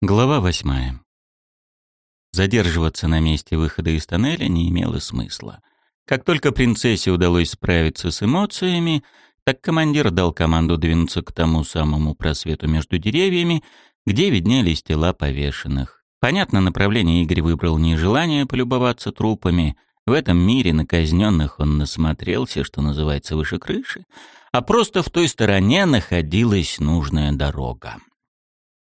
Глава восьмая. Задерживаться на месте выхода из тоннеля не имело смысла. Как только принцессе удалось справиться с эмоциями, так командир дал команду двинуться к тому самому просвету между деревьями, где виднелись тела повешенных. Понятно, направление Игорь выбрал не желание полюбоваться трупами. В этом мире на казненных он насмотрелся, что называется, выше крыши, а просто в той стороне находилась нужная дорога.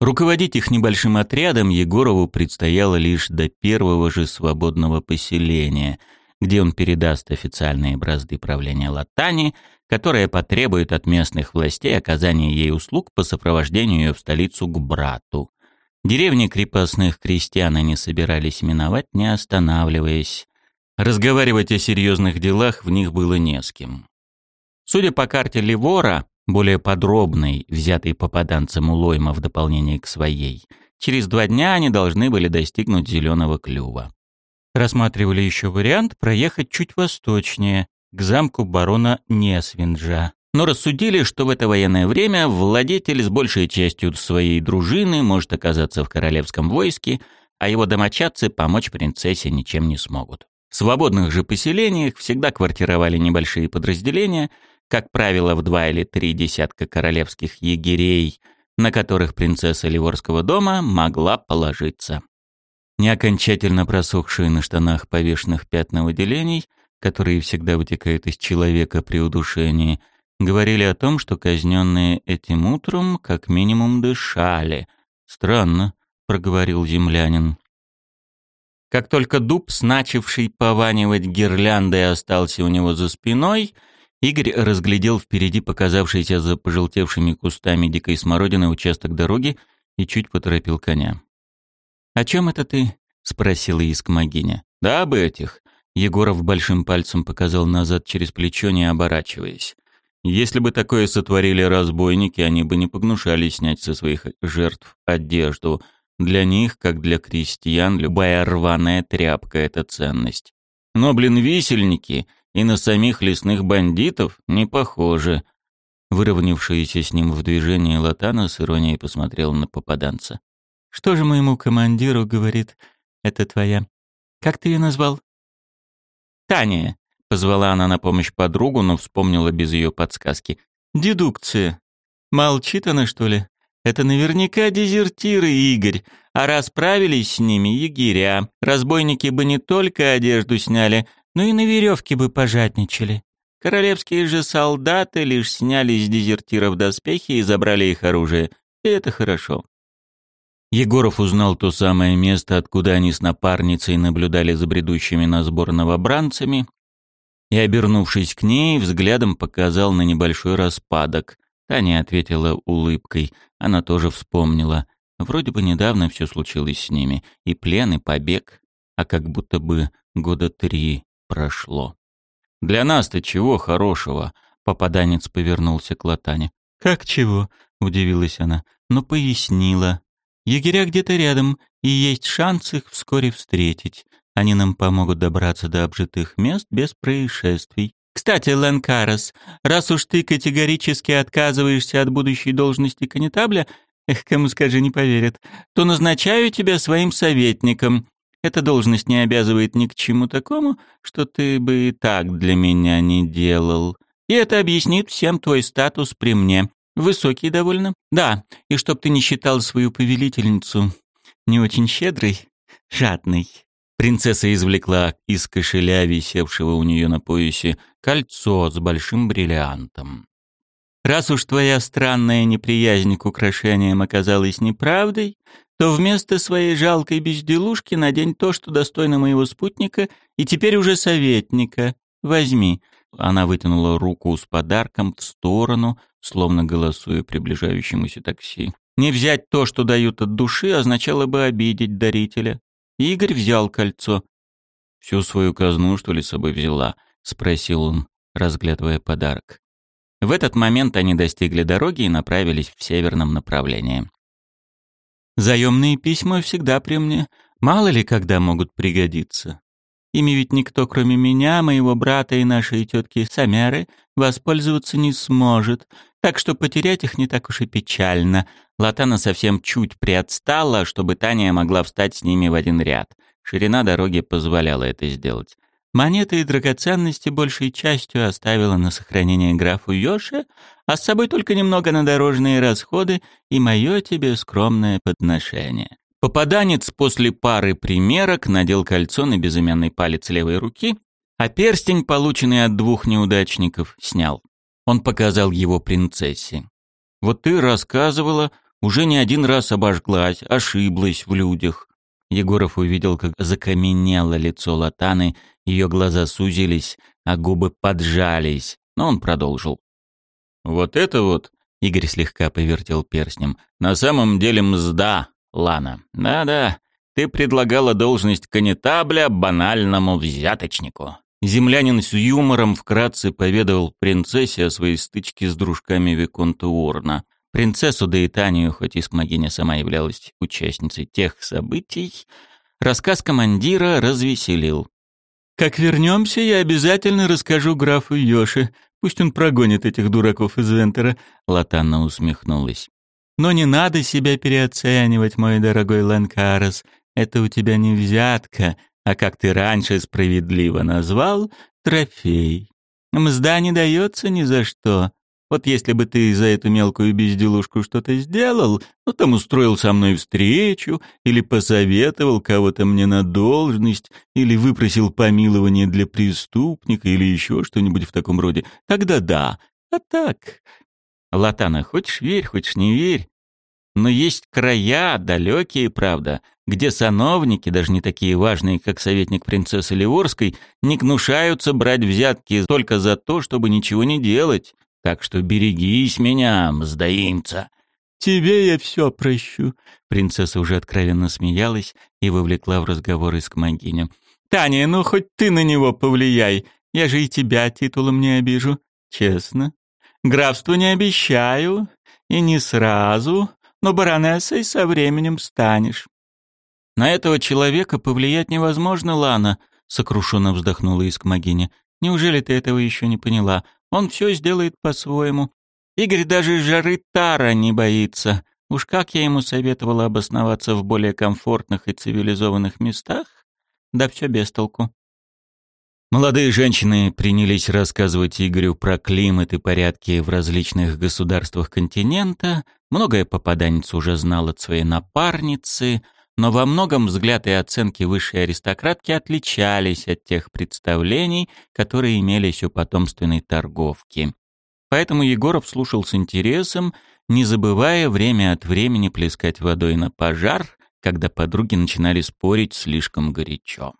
Руководить их небольшим отрядом Егорову предстояло лишь до первого же свободного поселения, где он передаст официальные бразды правления Латани, которая потребует от местных властей оказания ей услуг по сопровождению ее в столицу к брату. Деревни крепостных крестьян они собирались миновать, не останавливаясь. Разговаривать о серьезных делах в них было не с кем. Судя по карте Ливора, более подробной, взятой попаданцем у Лойма в дополнение к своей. Через два дня они должны были достигнуть зеленого клюва. Рассматривали еще вариант проехать чуть восточнее, к замку барона Несвинджа. Но рассудили, что в это военное время владетель с большей частью своей дружины может оказаться в королевском войске, а его домочадцы помочь принцессе ничем не смогут. В свободных же поселениях всегда квартировали небольшие подразделения – как правило, в два или три десятка королевских егерей, на которых принцесса Ливорского дома могла положиться. Не окончательно просохшие на штанах повешенных пятна выделений, которые всегда вытекают из человека при удушении, говорили о том, что казненные этим утром как минимум дышали. «Странно», — проговорил землянин. Как только дуб, сначивший пованивать гирляндой, остался у него за спиной — Игорь разглядел впереди показавшийся за пожелтевшими кустами дикой смородины участок дороги и чуть поторопил коня. «О чем это ты?» — спросила Искмогиня. «Да об этих». Егоров большим пальцем показал назад через плечо, не оборачиваясь. Если бы такое сотворили разбойники, они бы не погнушались снять со своих жертв одежду. Для них, как для крестьян, любая рваная тряпка — это ценность. Но, блин, висельники и на самих лесных бандитов не похоже. Выровнявшаяся с ним в движении Латана с иронией посмотрела на попаданца. «Что же моему командиру, — говорит, — это твоя... Как ты ее назвал?» «Таня», — позвала она на помощь подругу, но вспомнила без ее подсказки. «Дедукция. Молчит она, что ли? Это наверняка дезертиры, Игорь. А расправились с ними егеря. Разбойники бы не только одежду сняли, ну и на веревке бы пожадничали. Королевские же солдаты лишь сняли с дезертиров доспехи и забрали их оружие. И это хорошо. Егоров узнал то самое место, откуда они с напарницей наблюдали за бредущими на сбор новобранцами, и, обернувшись к ней, взглядом показал на небольшой распадок. Таня ответила улыбкой. Она тоже вспомнила. Вроде бы недавно все случилось с ними. И плен, и побег. А как будто бы года три прошло. «Для нас-то чего хорошего?» — попаданец повернулся к Латане. «Как чего?» — удивилась она, но пояснила. «Егеря где-то рядом, и есть шанс их вскоре встретить. Они нам помогут добраться до обжитых мест без происшествий. Кстати, Ланкарас, раз уж ты категорически отказываешься от будущей должности канетабля, эх, кому скажи, не поверят, то назначаю тебя своим советником. Эта должность не обязывает ни к чему такому, что ты бы и так для меня не делал. И это объяснит всем твой статус при мне. Высокий довольно. Да, и чтоб ты не считал свою повелительницу не очень щедрой, жадной. Принцесса извлекла из кошеля, висевшего у нее на поясе, кольцо с большим бриллиантом. «Раз уж твоя странная неприязнь к украшениям оказалась неправдой, то вместо своей жалкой безделушки надень то, что достойно моего спутника и теперь уже советника. Возьми». Она вытянула руку с подарком в сторону, словно голосуя приближающемуся такси. Не взять то, что дают от души, означало бы обидеть дарителя. Игорь взял кольцо. «Всю свою казну, что ли, с собой взяла?» — спросил он, разглядывая подарок. В этот момент они достигли дороги и направились в северном направлении. Заемные письма всегда при мне. Мало ли когда могут пригодиться. Ими ведь никто, кроме меня, моего брата и нашей тетки Самеры, воспользоваться не сможет, так что потерять их не так уж и печально. Латана совсем чуть приотстала, чтобы Таня могла встать с ними в один ряд. Ширина дороги позволяла это сделать. Монеты и драгоценности большей частью оставила на сохранение графу Йоши, а с собой только немного на дорожные расходы и мое тебе скромное подношение. Попаданец после пары примерок надел кольцо на безымянный палец левой руки, а перстень, полученный от двух неудачников, снял. Он показал его принцессе. «Вот ты рассказывала, уже не один раз обожглась, ошиблась в людях. Егоров увидел, как закаменело лицо Латаны, ее глаза сузились, а губы поджались, но он продолжил. «Вот это вот», — Игорь слегка повертел перстнем, — «на самом деле мзда, Лана. Да-да, ты предлагала должность канетабля банальному взяточнику». Землянин с юмором вкратце поведал принцессе о своей стычке с дружками Виконта Уорна. Принцессу да и Танию, хоть Искмогиня сама являлась участницей тех событий, рассказ командира развеселил. «Как вернемся, я обязательно расскажу графу Йоши. Пусть он прогонит этих дураков из Вентера», — Латанна усмехнулась. «Но не надо себя переоценивать, мой дорогой Ланкарос. Это у тебя не взятка, а, как ты раньше справедливо назвал, трофей. Мзда не дается ни за что. Вот если бы ты за эту мелкую безделушку что-то сделал, ну там устроил со мной встречу, или посоветовал кого-то мне на должность, или выпросил помилование для преступника, или еще что-нибудь в таком роде, тогда да. А так... Латана, хочешь верь, хочешь не верь. Но есть края, далекие, правда, где сановники, даже не такие важные, как советник принцессы Ливорской, не гнушаются брать взятки только за то, чтобы ничего не делать, так что берегись меня, мздоимца. Тебе я все прощу. Принцесса уже откровенно смеялась и вовлекла в разговор Искмогиню. Таня, ну хоть ты на него повлияй. Я же и тебя титулом не обижу. Честно. Графство не обещаю. И не сразу. Но баронессой со временем станешь. На этого человека повлиять невозможно, Лана, сокрушенно вздохнула Искмогиня. Неужели ты этого еще не поняла? Он все сделает по-своему. Игорь даже жары Тара не боится. Уж как я ему советовала обосноваться в более комфортных и цивилизованных местах? Да все без толку. Молодые женщины принялись рассказывать Игорю про климат и порядки в различных государствах континента. Многое попаданец уже знал от своей напарницы, но во многом взгляд и оценки высшей аристократки отличались от тех представлений, которые имелись у потомственной торговки. Поэтому Егоров слушал с интересом, не забывая время от времени плескать водой на пожар, когда подруги начинали спорить слишком горячо.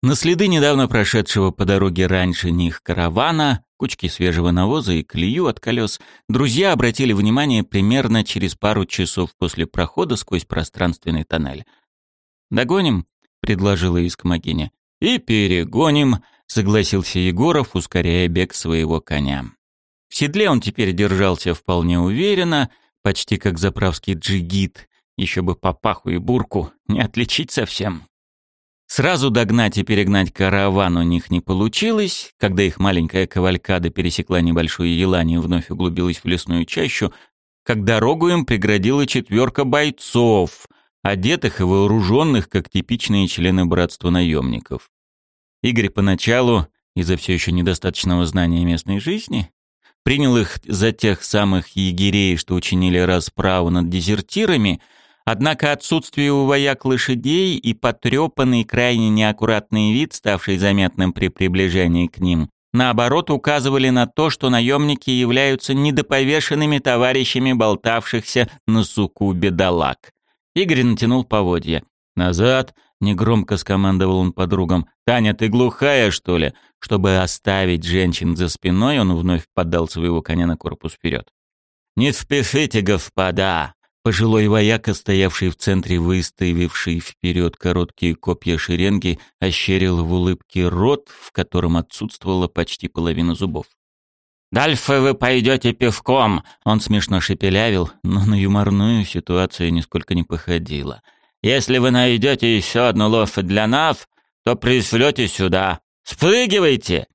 На следы недавно прошедшего по дороге раньше них каравана, кучки свежего навоза и колею от колес, друзья обратили внимание примерно через пару часов после прохода сквозь пространственный тоннель. «Догоним?» — предложила Искмогиня. «И перегоним», — согласился Егоров, ускоряя бег своего коня. В седле он теперь держался вполне уверенно, почти как заправский джигит, еще бы по паху и бурку, не отличить совсем. Сразу догнать и перегнать караван у них не получилось. Когда их маленькая кавалькада пересекла небольшую елань и вновь углубилась в лесную чащу, как дорогу им преградила четверка бойцов, одетых и вооруженных, как типичные члены братства наемников. Игорь поначалу, из-за все еще недостаточного знания местной жизни, принял их за тех самых егерей, что учинили расправу над дезертирами — Однако отсутствие у вояк лошадей и потрепанный, крайне неаккуратный вид, ставший заметным при приближении к ним, наоборот указывали на то, что наемники являются недоповешенными товарищами болтавшихся на суку бедолаг. Игорь натянул поводья. «Назад!» — негромко скомандовал он подругам. «Таня, ты глухая, что ли?» Чтобы оставить женщин за спиной, он вновь поддал своего коня на корпус вперед. «Не спешите, господа!» Пожилой вояка, стоявший в центре выставивший вперед короткие копья шеренги, ощерил в улыбке рот, в котором отсутствовала почти половина зубов. «Дальше вы пойдете пивком!» Он смешно шепелявил, но на юморную ситуацию нисколько не походило. «Если вы найдете еще одну лошадь для нас, то пришлете сюда. Спрыгивайте!»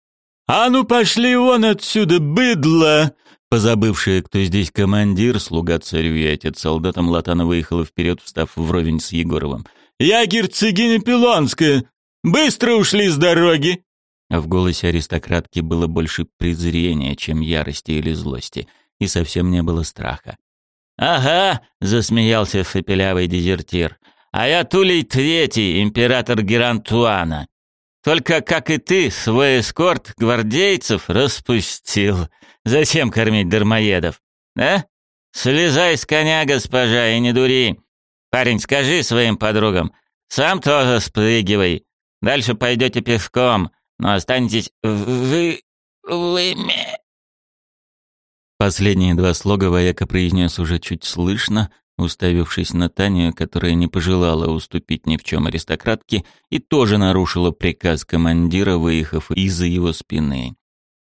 «А ну пошли вон отсюда, быдло!» Позабывшая, кто здесь командир, слуга царю и отец солдатам, Латана выехала вперед, встав вровень с Егоровым. «Я герцогиня Пилонская! Быстро ушли с дороги!» А в голосе аристократки было больше презрения, чем ярости или злости, и совсем не было страха. «Ага», — засмеялся фепелявый дезертир, «а я Тулей Третий, император Герантуана. Только, как и ты, свой эскорт гвардейцев распустил. Зачем кормить дармоедов? А? Слезай с коня, госпожа, и не дури. Парень, скажи своим подругам, сам тоже спрыгивай. Дальше пойдете пешком, но останетесь вы... вы... Последние два слога вояка произнес уже чуть слышно, уставившись на Таню, которая не пожелала уступить ни в чем аристократке и тоже нарушила приказ командира, выехав из-за его спины.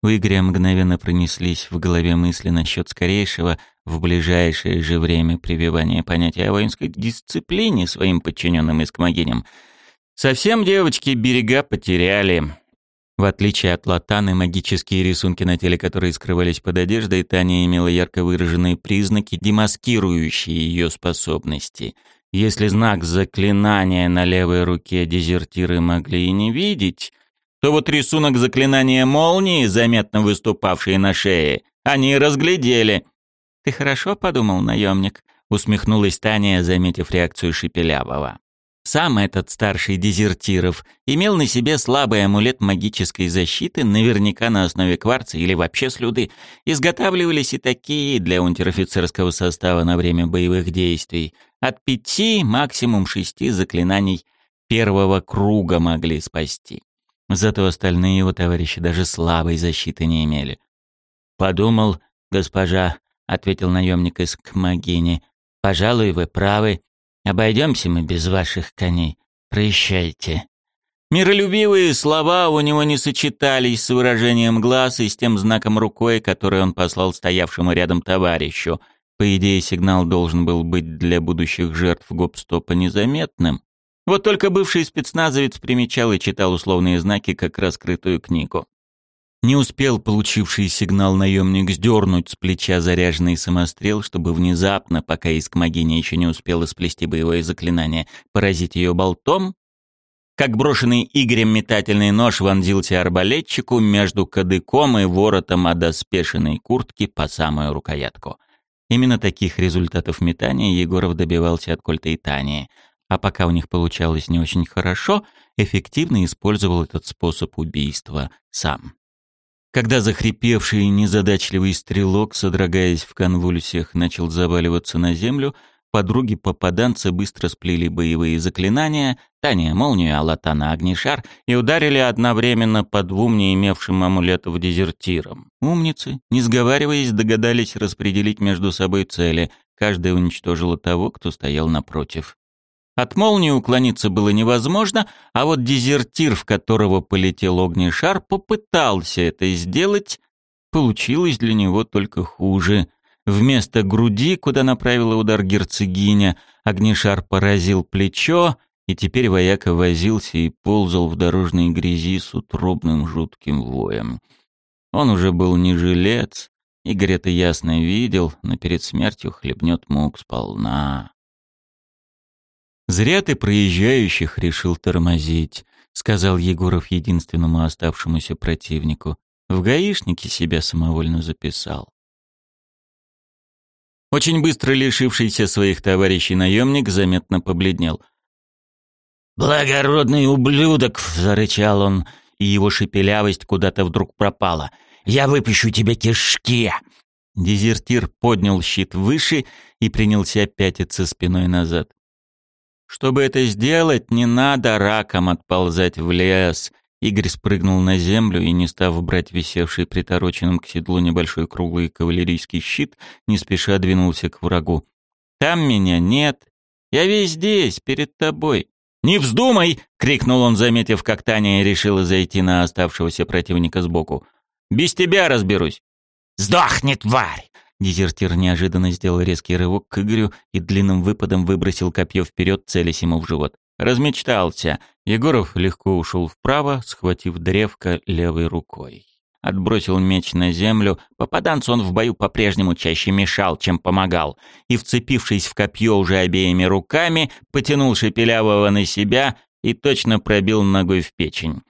У Игоря мгновенно пронеслись в голове мысли насчет скорейшего в ближайшее же время прививания понятия о воинской дисциплине своим подчиненным искмогиням. Совсем девочки берега потеряли. В отличие от Латаны, магические рисунки на теле, которые скрывались под одеждой, Таня имела ярко выраженные признаки, демаскирующие ее способности. Если знак заклинания на левой руке дезертиры могли и не видеть, то вот рисунок заклинания молнии, заметно выступавший на шее, они разглядели. «Ты хорошо подумал, наемник?» — усмехнулась Таня, заметив реакцию Шепелявого. Сам этот старший дезертиров имел на себе слабый амулет магической защиты, наверняка на основе кварца или вообще слюды. Изготавливались и такие для унтер-офицерского состава на время боевых действий. От пяти, максимум шести заклинаний первого круга могли спасти. Зато остальные его товарищи даже слабой защиты не имели. «Подумал, госпожа», — ответил наемник из Кмагини, — «пожалуй, вы правы». Обойдемся мы без ваших коней. Прощайте». Миролюбивые слова у него не сочетались с выражением глаз и с тем знаком рукой, который он послал стоявшему рядом товарищу. По идее, сигнал должен был быть для будущих жертв гопстопа незаметным. Вот только бывший спецназовец примечал и читал условные знаки, как раскрытую книгу. Не успел получивший сигнал наемник сдернуть с плеча заряженный самострел, чтобы внезапно, пока искмогиня еще не успела сплести боевое заклинание, поразить ее болтом, как брошенный Игорем метательный нож вонзился арбалетчику между кадыком и воротом одоспешенной куртки по самую рукоятку. Именно таких результатов метания Егоров добивался от Кольта и Тани, а пока у них получалось не очень хорошо, эффективно использовал этот способ убийства сам. Когда захрипевший незадачливый стрелок, содрогаясь в конвульсиях, начал заваливаться на землю, подруги попаданца быстро сплели боевые заклинания, Таня — молнию, а Латана — огнешар, и ударили одновременно по двум не имевшим амулетов дезертирам. Умницы, не сговариваясь, догадались распределить между собой цели. Каждая уничтожила того, кто стоял напротив. От молнии уклониться было невозможно, а вот дезертир, в которого полетел огнешар, попытался это сделать. Получилось для него только хуже. Вместо груди, куда направила удар герцогиня, огнешар поразил плечо, и теперь вояка возился и ползал в дорожной грязи с утробным жутким воем. Он уже был не жилец, Игорь это ясно видел, но перед смертью хлебнет мук сполна. «Зря ты проезжающих решил тормозить», — сказал Егоров единственному оставшемуся противнику. «В гаишнике себя самовольно записал». Очень быстро лишившийся своих товарищей наемник заметно побледнел. «Благородный ублюдок!» — зарычал он, и его шепелявость куда-то вдруг пропала. «Я выпущу тебе кишки!» Дезертир поднял щит выше и принялся пятиться спиной назад. Чтобы это сделать, не надо раком отползать в лес. Игорь спрыгнул на землю и, не став брать висевший притороченным к седлу небольшой круглый кавалерийский щит, не спеша двинулся к врагу. «Там меня нет. Я весь здесь, перед тобой». «Не вздумай!» — крикнул он, заметив, как Таня решила зайти на оставшегося противника сбоку. «Без тебя разберусь». «Сдохни, тварь!» Дезертир неожиданно сделал резкий рывок к Игорю и длинным выпадом выбросил копье вперед, целясь ему в живот. Размечтался. Егоров легко ушел вправо, схватив древко левой рукой. Отбросил меч на землю. Попаданцу он в бою по-прежнему чаще мешал, чем помогал. И, вцепившись в копье уже обеими руками, потянул Шепелявого на себя и точно пробил ногой в печень.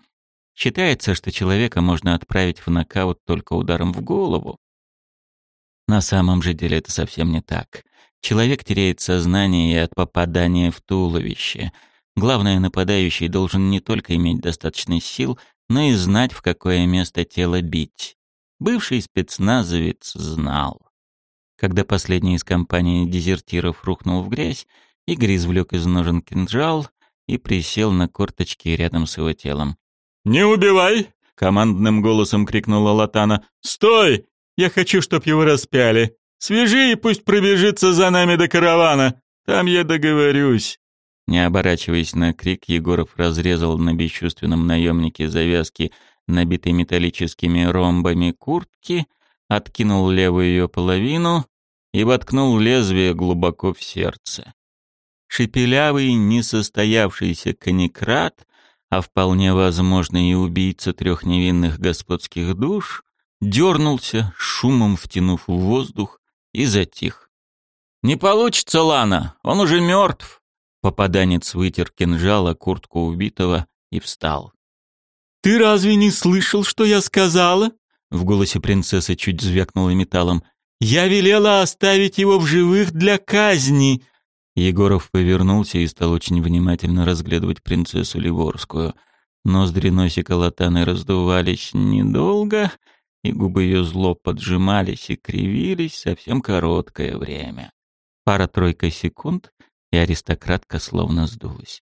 Считается, что человека можно отправить в нокаут только ударом в голову. На самом же деле это совсем не так. Человек теряет сознание от попадания в туловище. Главное, нападающий должен не только иметь достаточно сил, но и знать, в какое место тело бить. Бывший спецназовец знал. Когда последний из компании дезертиров рухнул в грязь, Игорь извлек из ножен кинжал и присел на корточки рядом с его телом. «Не убивай!» — командным голосом крикнула Латана. «Стой! Я хочу, чтоб его распяли. Свяжи и пусть пробежится за нами до каравана. Там я договорюсь». Не оборачиваясь на крик, Егоров разрезал на бесчувственном наемнике завязки, набитой металлическими ромбами куртки, откинул левую ее половину и воткнул лезвие глубоко в сердце. Шепелявый, несостоявшийся конекрат, а вполне возможно и убийца трех невинных господских душ, дернулся, шумом втянув в воздух, и затих. «Не получится, Лана, он уже мертв!» Попаданец вытер кинжала куртку убитого и встал. «Ты разве не слышал, что я сказала?» В голосе принцессы чуть звякнуло металлом. «Я велела оставить его в живых для казни!» Егоров повернулся и стал очень внимательно разглядывать принцессу Ливорскую. Ноздри носика Латаны раздувались недолго, и губы ее зло поджимались и кривились совсем короткое время. Пара-тройка секунд, и аристократка словно сдулась.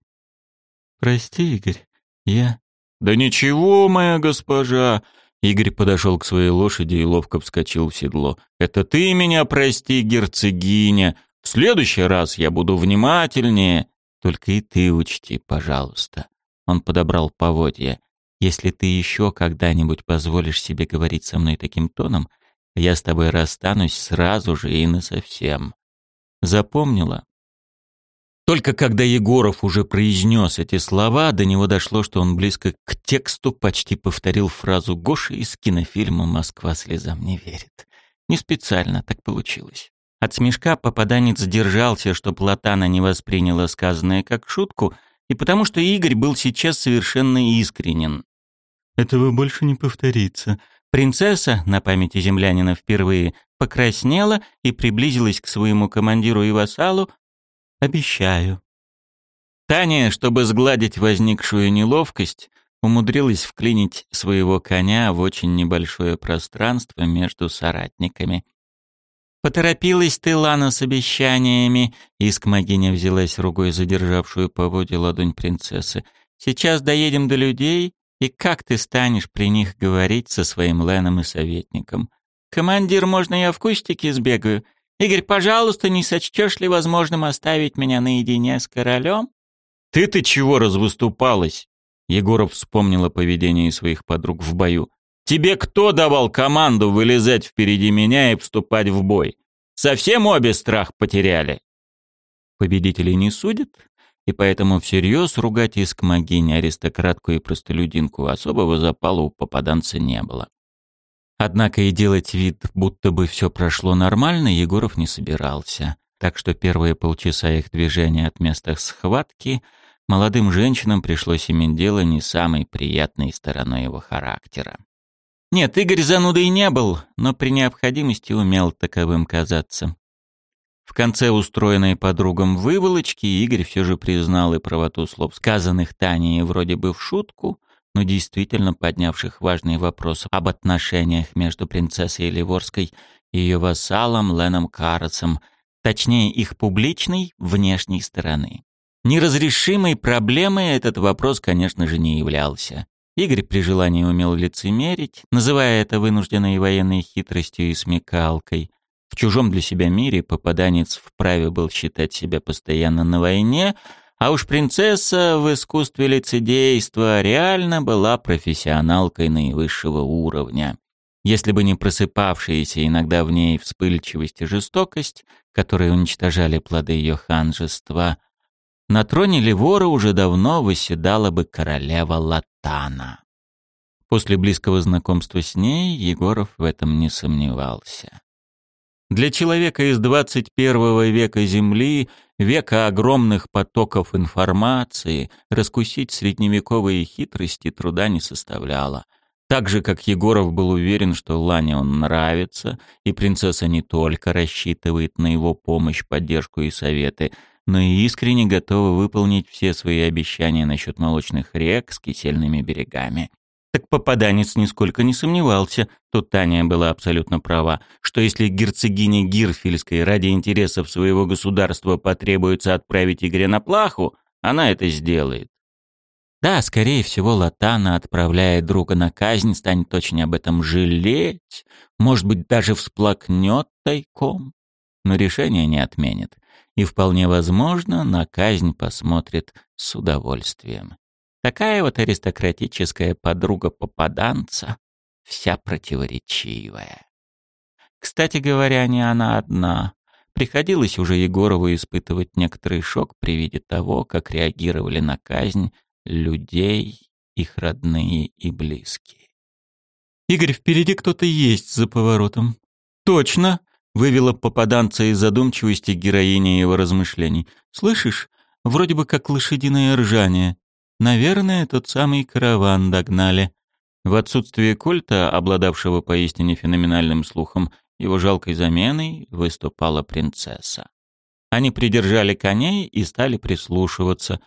«Прости, Игорь, я...» «Да ничего, моя госпожа!» Игорь подошел к своей лошади и ловко вскочил в седло. «Это ты меня прости, герцогиня! В следующий раз я буду внимательнее!» «Только и ты учти, пожалуйста!» Он подобрал поводья. Если ты еще когда-нибудь позволишь себе говорить со мной таким тоном, я с тобой расстанусь сразу же и насовсем. Запомнила? Только когда Егоров уже произнес эти слова, до него дошло, что он близко к тексту почти повторил фразу Гоши из кинофильма «Москва слезам не верит». Не специально так получилось. От смешка попаданец держался, чтоб Платана не восприняла сказанное как шутку, и потому что Игорь был сейчас совершенно искренен. «Этого больше не повторится». Принцесса, на памяти землянина впервые, покраснела и приблизилась к своему командиру и вассалу. «Обещаю». Таня, чтобы сгладить возникшую неловкость, умудрилась вклинить своего коня в очень небольшое пространство между соратниками. «Поторопилась ты, Лана, с обещаниями!» Искмогиня взялась ругой задержавшую по воде ладонь принцессы. «Сейчас доедем до людей, и как ты станешь при них говорить со своим Леном и советником? Командир, можно я в кустике сбегаю? Игорь, пожалуйста, не сочтешь ли возможным оставить меня наедине с королем?» «Ты-то чего развыступалась?» Егоров вспомнил о поведении своих подруг в бою. Тебе кто давал команду вылезать впереди меня и вступать в бой? Совсем обе страх потеряли. Победителей не судят, и поэтому всерьез ругать искмогинь, аристократку и простолюдинку особого запала у попаданца не было. Однако и делать вид, будто бы все прошло нормально, Егоров не собирался. Так что первые полчаса их движения от места схватки молодым женщинам пришлось иметь дело не самой приятной стороной его характера. Нет, Игорь занудой не был, но при необходимости умел таковым казаться. В конце устроенной подругам выволочки Игорь все же признал и правоту слов, сказанных Таней вроде бы в шутку, но действительно поднявших важный вопрос об отношениях между принцессой Ливорской и ее вассалом Леном Карасом, точнее их публичной внешней стороны. Неразрешимой проблемой этот вопрос, конечно же, не являлся. Игорь при желании умел лицемерить, называя это вынужденной военной хитростью и смекалкой. В чужом для себя мире попаданец вправе был считать себя постоянно на войне, а уж принцесса в искусстве лицедейства реально была профессионалкой наивысшего уровня. Если бы не просыпавшиеся иногда в ней вспыльчивость и жестокость, которые уничтожали плоды ее ханжества, на троне Ливора уже давно восседала бы королева Латана. После близкого знакомства с ней Егоров в этом не сомневался. Для человека из 21 века Земли, века огромных потоков информации, раскусить средневековые хитрости труда не составляло. Так же, как Егоров был уверен, что Лане он нравится, и принцесса не только рассчитывает на его помощь, поддержку и советы, но и искренне готова выполнить все свои обещания насчет молочных рек с кисельными берегами. Так попаданец нисколько не сомневался, тут Таня была абсолютно права, что если герцогине Гирфельской ради интересов своего государства потребуется отправить Игоря на плаху, она это сделает. Да, скорее всего, Латана, отправляя друга на казнь, станет очень об этом жалеть, может быть, даже всплакнет тайком, но решение не отменит. И вполне возможно, на казнь посмотрит с удовольствием. Такая вот аристократическая подруга попаданца, вся противоречивая. Кстати говоря, не она одна. Приходилось уже Егорову испытывать некоторый шок при виде того, как реагировали на казнь людей, их родные и близкие. «Игорь, впереди кто-то есть за поворотом». «Точно!» — вывела попаданца из задумчивости героиня его размышлений. «Слышишь? Вроде бы как лошадиное ржание. Наверное, тот самый караван догнали. В отсутствие культа, обладавшего поистине феноменальным слухом, его жалкой заменой выступала принцесса. Они придержали коней и стали прислушиваться.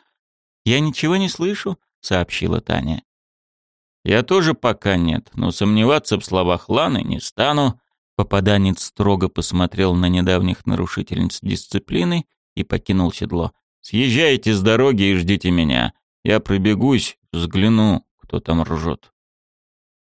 «Я ничего не слышу», — сообщила Таня. «Я тоже пока нет, но сомневаться в словах Ланы не стану». Попаданец строго посмотрел на недавних нарушительниц дисциплины и покинул седло. «Съезжайте с дороги и ждите меня. Я пробегусь, взгляну, кто там ржет.